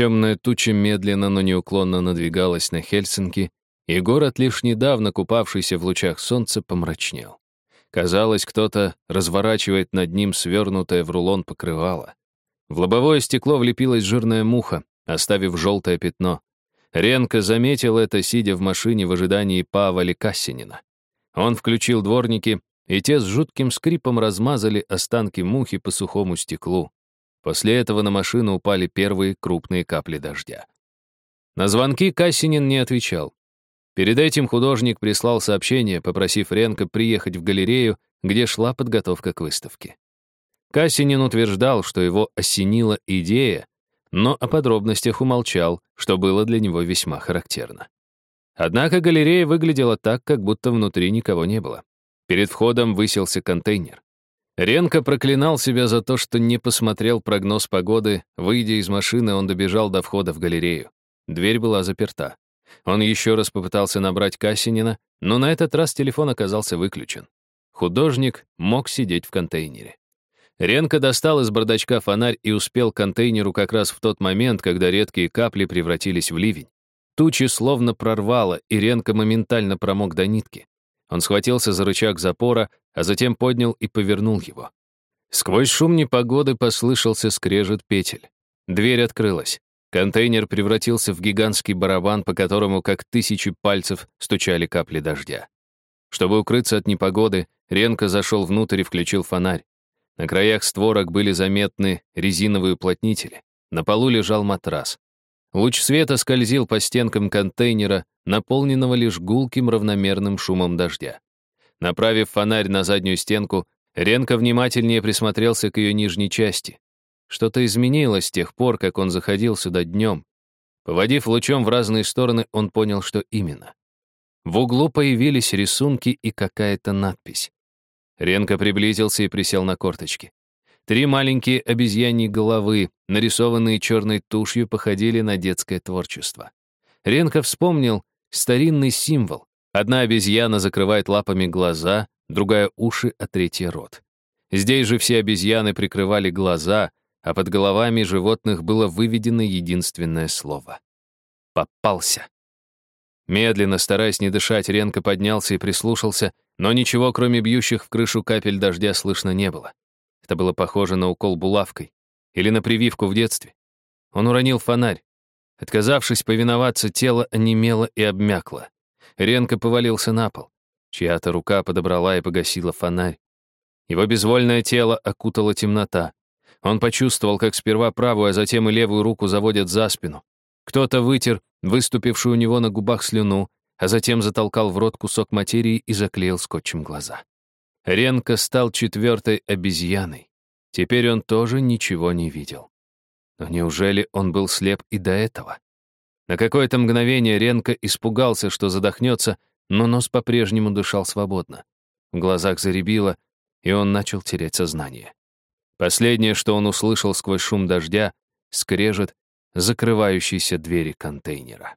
Темная туча медленно, но неуклонно надвигалась на Хельсинки, и город, лишь недавно купавшийся в лучах солнца, помрачнел. Казалось, кто-то разворачивает над ним свернутое в рулон покрывало. В лобовое стекло влепилась жирная муха, оставив желтое пятно. Ренко заметил это, сидя в машине в ожидании Павали Кассинина. Он включил дворники, и те с жутким скрипом размазали останки мухи по сухому стеклу. После этого на машину упали первые крупные капли дождя. На звонки Кассинин не отвечал. Перед этим художник прислал сообщение, попросив Ренко приехать в галерею, где шла подготовка к выставке. Кассинин утверждал, что его осенила идея, но о подробностях умолчал, что было для него весьма характерно. Однако галерея выглядела так, как будто внутри никого не было. Перед входом высился контейнер. Ренко проклинал себя за то, что не посмотрел прогноз погоды. Выйдя из машины, он добежал до входа в галерею. Дверь была заперта. Он еще раз попытался набрать Кассинина, но на этот раз телефон оказался выключен. Художник мог сидеть в контейнере. Ренко достал из бардачка фонарь и успел к контейнеру как раз в тот момент, когда редкие капли превратились в ливень. Тучи словно прорвало, и Ренко моментально промок до нитки. Он схватился за рычаг запора, а затем поднял и повернул его. Сквозь шум непогоды послышался скрежет петель. Дверь открылась. Контейнер превратился в гигантский барабан, по которому, как тысячи пальцев, стучали капли дождя. Чтобы укрыться от непогоды, Ренко зашел внутрь и включил фонарь. На краях створок были заметны резиновые уплотнители. На полу лежал матрас. Луч света скользил по стенкам контейнера, наполненного лишь гулким равномерным шумом дождя. Направив фонарь на заднюю стенку, Ренко внимательнее присмотрелся к ее нижней части. Что-то изменилось с тех пор, как он заходил сюда днем. Поводив лучом в разные стороны, он понял, что именно. В углу появились рисунки и какая-то надпись. Ренко приблизился и присел на корточки. Три маленькие обезьяньи головы, нарисованные черной тушью, походили на детское творчество. Ренко вспомнил старинный символ. Одна обезьяна закрывает лапами глаза, другая — уши, а третья — рот. Здесь же все обезьяны прикрывали глаза, а под головами животных было выведено единственное слово. «Попался». Медленно, стараясь не дышать, Ренко поднялся и прислушался, но ничего, кроме бьющих в крышу капель дождя, слышно не было. Это было похоже на укол булавкой или на прививку в детстве. Он уронил фонарь. Отказавшись повиноваться, тело онемело и обмякло. Ренко повалился на пол. Чья-то рука подобрала и погасила фонарь. Его безвольное тело окутала темнота. Он почувствовал, как сперва правую, а затем и левую руку заводят за спину. Кто-то вытер выступившую у него на губах слюну, а затем затолкал в рот кусок материи и заклеил скотчем глаза. Ренко стал четвертой обезьяной. Теперь он тоже ничего не видел. Но неужели он был слеп и до этого? На какое-то мгновение Ренко испугался, что задохнется, но нос по-прежнему дышал свободно. В глазах заребило, и он начал терять сознание. Последнее, что он услышал сквозь шум дождя, скрежет закрывающейся двери контейнера.